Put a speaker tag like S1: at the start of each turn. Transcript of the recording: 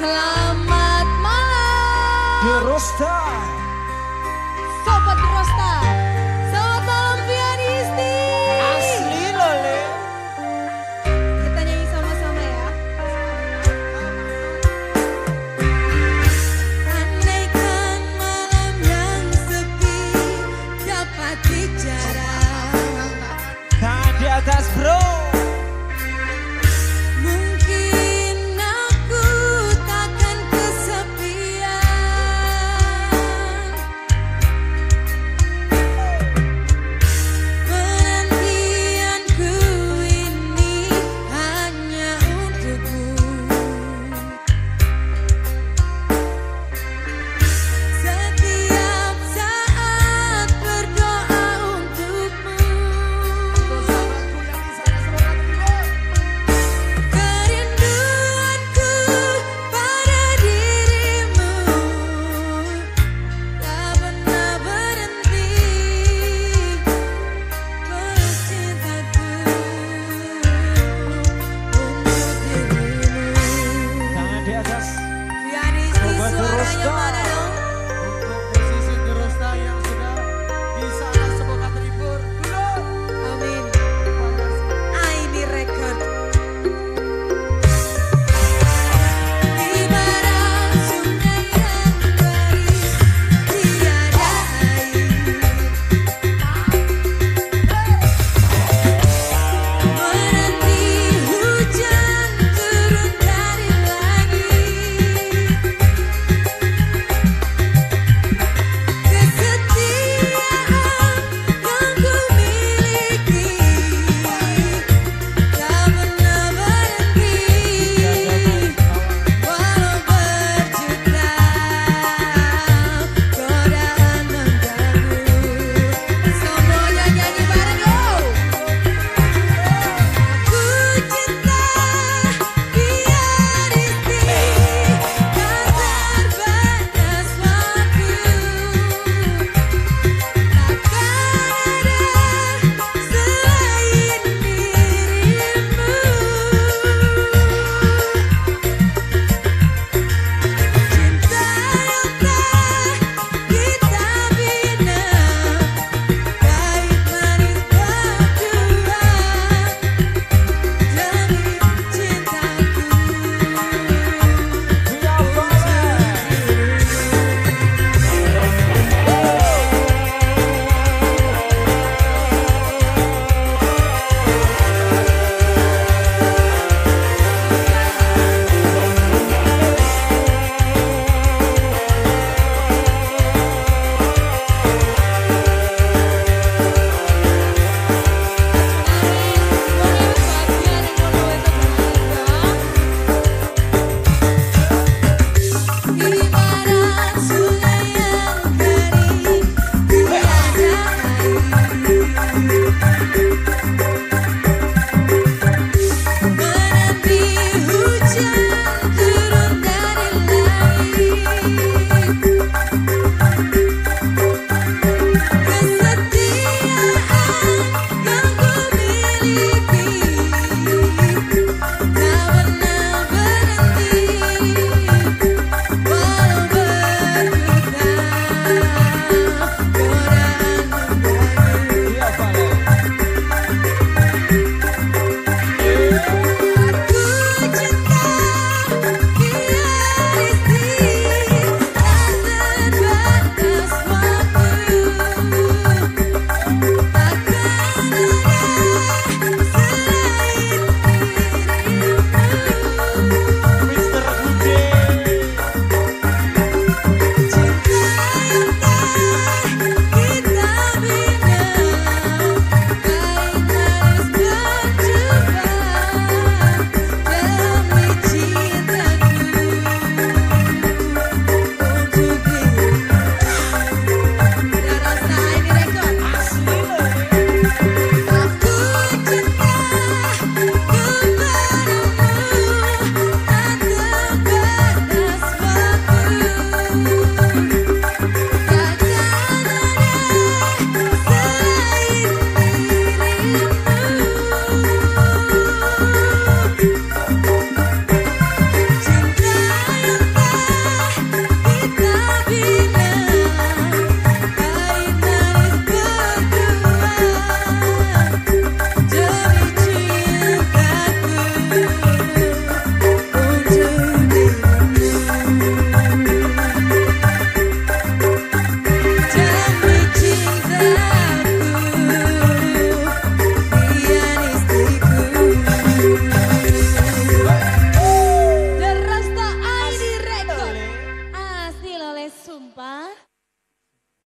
S1: Selamat malam.
S2: The Rosta.